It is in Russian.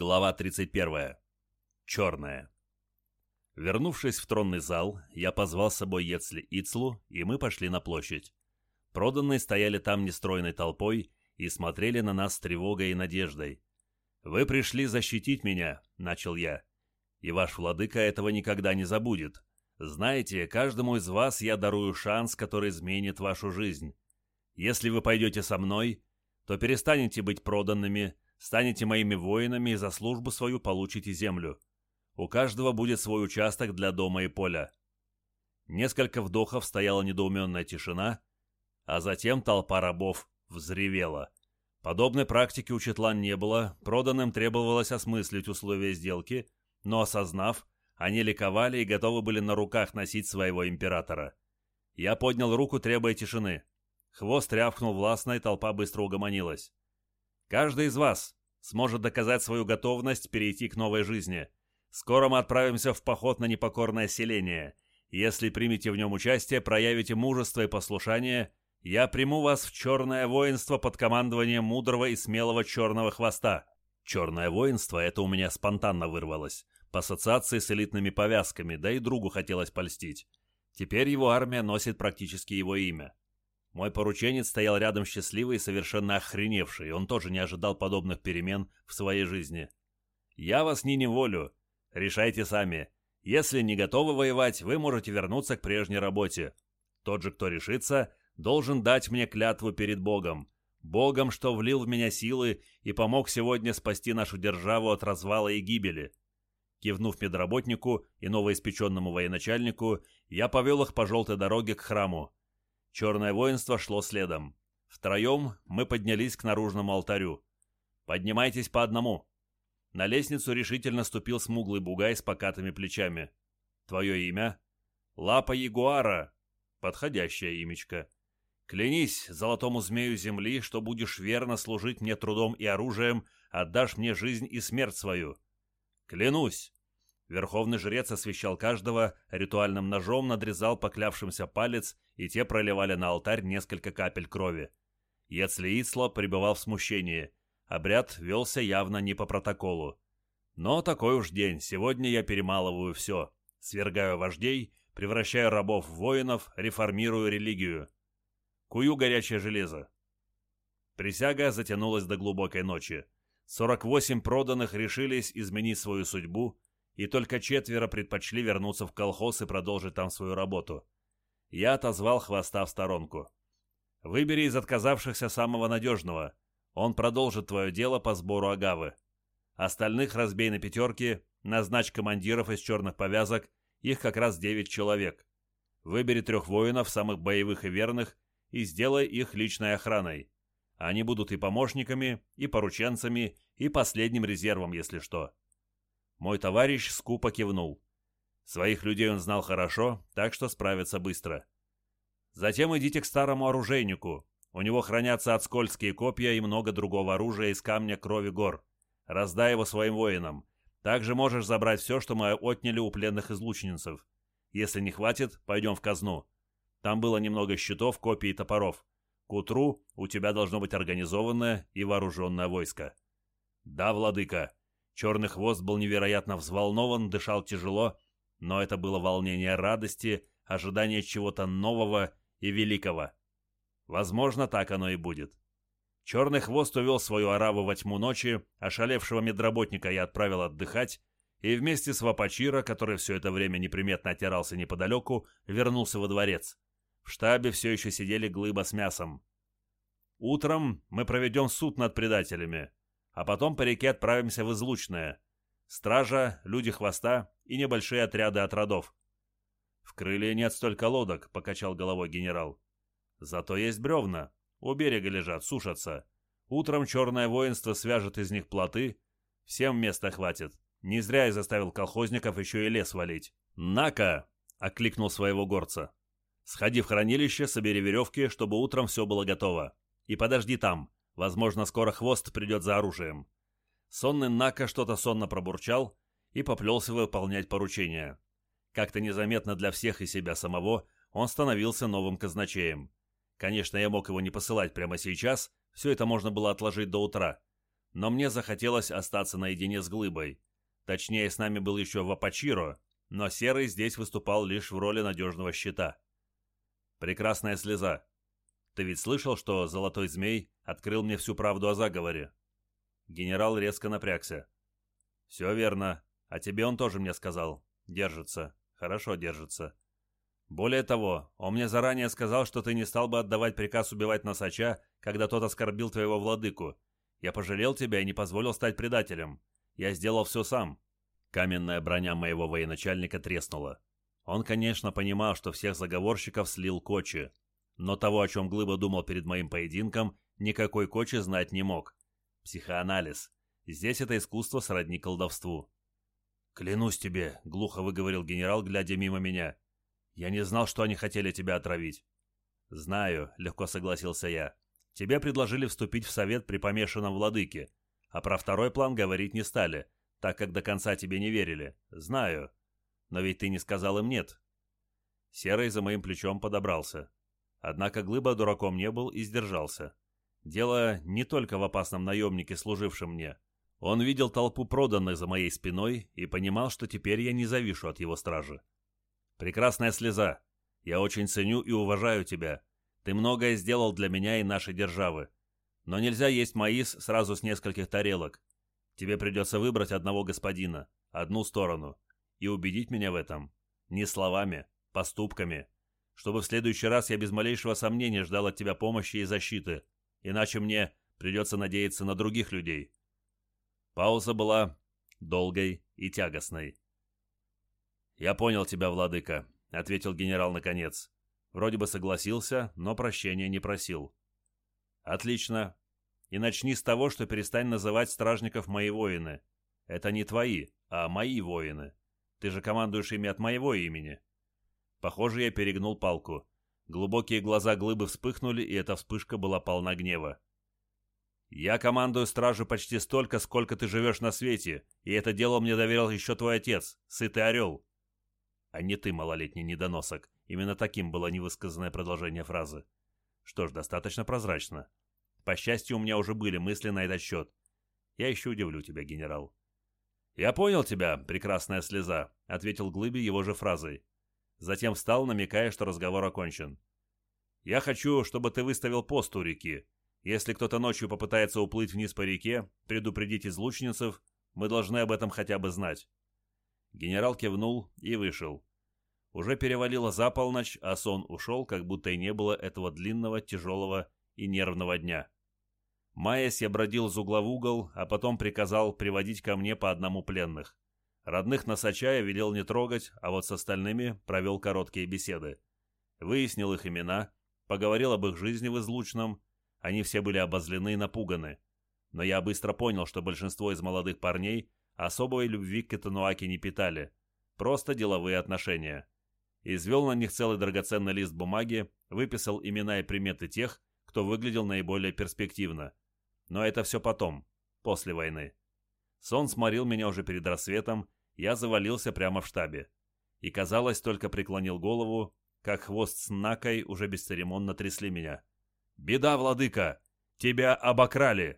Глава 31. Черная. Вернувшись в тронный зал, я позвал с собой Ецли Ицлу, и мы пошли на площадь. Проданные стояли там нестройной толпой и смотрели на нас с тревогой и надеждой. «Вы пришли защитить меня», — начал я. «И ваш владыка этого никогда не забудет. Знаете, каждому из вас я дарую шанс, который изменит вашу жизнь. Если вы пойдете со мной, то перестанете быть проданными, — Станете моими воинами и за службу свою получите землю. У каждого будет свой участок для дома и поля». Несколько вдохов стояла недоуменная тишина, а затем толпа рабов взревела. Подобной практики у Четлан не было, проданным требовалось осмыслить условия сделки, но осознав, они ликовали и готовы были на руках носить своего императора. Я поднял руку, требуя тишины. Хвост рявкнул властно, и толпа быстро угомонилась. Каждый из вас сможет доказать свою готовность перейти к новой жизни. Скоро мы отправимся в поход на непокорное селение. Если примете в нем участие, проявите мужество и послушание, я приму вас в черное воинство под командованием мудрого и смелого черного хвоста. Черное воинство — это у меня спонтанно вырвалось, по ассоциации с элитными повязками, да и другу хотелось польстить. Теперь его армия носит практически его имя. Мой порученец стоял рядом счастливый и совершенно охреневший, он тоже не ожидал подобных перемен в своей жизни. «Я вас не неволю. Решайте сами. Если не готовы воевать, вы можете вернуться к прежней работе. Тот же, кто решится, должен дать мне клятву перед Богом. Богом, что влил в меня силы и помог сегодня спасти нашу державу от развала и гибели». Кивнув медработнику и новоиспеченному военачальнику, я повел их по желтой дороге к храму. Черное воинство шло следом. Втроем мы поднялись к наружному алтарю. «Поднимайтесь по одному». На лестницу решительно ступил смуглый бугай с покатыми плечами. «Твое имя?» «Лапа Ягуара». Подходящее имечко. «Клянись золотому змею земли, что будешь верно служить мне трудом и оружием, отдашь мне жизнь и смерть свою». «Клянусь». Верховный жрец освещал каждого, ритуальным ножом надрезал поклявшимся палец, и те проливали на алтарь несколько капель крови. Если Ицло пребывал в смущении. Обряд велся явно не по протоколу. Но такой уж день, сегодня я перемалываю все. Свергаю вождей, превращаю рабов в воинов, реформирую религию. Кую горячее железо. Присяга затянулась до глубокой ночи. 48 проданных решились изменить свою судьбу, и только четверо предпочли вернуться в колхоз и продолжить там свою работу. Я отозвал хвоста в сторонку. «Выбери из отказавшихся самого надежного. Он продолжит твое дело по сбору агавы. Остальных разбей на пятерки, назначь командиров из черных повязок, их как раз девять человек. Выбери трех воинов, самых боевых и верных, и сделай их личной охраной. Они будут и помощниками, и порученцами, и последним резервом, если что. Мой товарищ скупо кивнул. Своих людей он знал хорошо, так что справится быстро. Затем идите к старому оружейнику. У него хранятся отскользкие копья и много другого оружия из камня крови гор. Раздай его своим воинам. Также можешь забрать все, что мы отняли у пленных излучнинцев. Если не хватит, пойдем в казну. Там было немного щитов, копий и топоров. К утру у тебя должно быть организованное и вооруженное войско. Да, владыка. Черный хвост был невероятно взволнован, дышал тяжело, но это было волнение радости, ожидание чего-то нового и великого. Возможно, так оно и будет. Черный хвост увел свою ораву во тьму ночи, ошалевшего медработника я отправил отдыхать, и вместе с Вапачира, который все это время неприметно отирался неподалеку, вернулся во дворец. В штабе все еще сидели глыба с мясом. Утром мы проведем суд над предателями а потом по реке отправимся в Излучное. Стража, люди хвоста и небольшие отряды от родов. В крыле нет столько лодок, покачал головой генерал. Зато есть бревна. У берега лежат, сушатся. Утром черное воинство свяжет из них плоты. Всем места хватит. Не зря я заставил колхозников еще и лес валить. «На-ка!» — окликнул своего горца. «Сходи в хранилище, собери веревки, чтобы утром все было готово. И подожди там. Возможно, скоро хвост придет за оружием. Сонный Нака что-то сонно пробурчал и поплелся выполнять поручение. Как-то незаметно для всех и себя самого он становился новым казначеем. Конечно, я мог его не посылать прямо сейчас, все это можно было отложить до утра. но мне захотелось остаться наедине с глыбой. Точнее, с нами был еще Вапачиро, но Серый здесь выступал лишь в роли надежного щита. Прекрасная слеза. Ты ведь слышал, что Золотой Змей открыл мне всю правду о заговоре? Генерал резко напрягся. Все верно. А тебе он тоже мне сказал. Держится. Хорошо держится. Более того, он мне заранее сказал, что ты не стал бы отдавать приказ убивать Носача, когда тот оскорбил твоего владыку. Я пожалел тебя и не позволил стать предателем. Я сделал все сам». Каменная броня моего военачальника треснула. Он, конечно, понимал, что всех заговорщиков слил Кочи, но того, о чем Глыба думал перед моим поединком, никакой Кочи знать не мог. Психоанализ. Здесь это искусство сродни колдовству. «Клянусь тебе», — глухо выговорил генерал, глядя мимо меня. «Я не знал, что они хотели тебя отравить». «Знаю», — легко согласился я. Тебе предложили вступить в совет при помешанном владыке, а про второй план говорить не стали, так как до конца тебе не верили. Знаю. Но ведь ты не сказал им «нет». Серый за моим плечом подобрался. Однако Глыба дураком не был и сдержался. Дело не только в опасном наемнике, служившем мне. Он видел толпу проданных за моей спиной и понимал, что теперь я не завишу от его стражи. «Прекрасная слеза. Я очень ценю и уважаю тебя. Ты многое сделал для меня и нашей державы. Но нельзя есть маис сразу с нескольких тарелок. Тебе придется выбрать одного господина, одну сторону, и убедить меня в этом. Не словами, поступками. Чтобы в следующий раз я без малейшего сомнения ждал от тебя помощи и защиты. Иначе мне придется надеяться на других людей. Пауза была долгой и тягостной. «Я понял тебя, владыка», — ответил генерал наконец. Вроде бы согласился, но прощения не просил. «Отлично. И начни с того, что перестань называть стражников мои воины. Это не твои, а мои воины. Ты же командуешь ими от моего имени». Похоже, я перегнул палку. Глубокие глаза глыбы вспыхнули, и эта вспышка была полна гнева. «Я командую стражу почти столько, сколько ты живешь на свете, и это дело мне доверил еще твой отец, сытый орел». «А не ты, малолетний недоносок», Именно таким было невысказанное продолжение фразы. Что ж, достаточно прозрачно. По счастью, у меня уже были мысли на этот счет. Я еще удивлю тебя, генерал. «Я понял тебя, прекрасная слеза», — ответил Глыби его же фразой. Затем встал, намекая, что разговор окончен. «Я хочу, чтобы ты выставил пост у реки. Если кто-то ночью попытается уплыть вниз по реке, предупредить излучницев, мы должны об этом хотя бы знать». Генерал кивнул и вышел. Уже перевалило за полночь, а сон ушел, как будто и не было этого длинного, тяжелого и нервного дня. Маясь, я бродил из угла в угол, а потом приказал приводить ко мне по одному пленных. Родных Носача я велел не трогать, а вот с остальными провел короткие беседы. Выяснил их имена, поговорил об их жизни в излучном. Они все были обозлены и напуганы. Но я быстро понял, что большинство из молодых парней особой любви к Катануаке не питали. Просто деловые отношения извел на них целый драгоценный лист бумаги, выписал имена и приметы тех, кто выглядел наиболее перспективно. Но это все потом, после войны. Сон сморил меня уже перед рассветом, я завалился прямо в штабе. И, казалось, только преклонил голову, как хвост с накой уже бесцеремонно трясли меня. «Беда, владыка! Тебя обокрали!»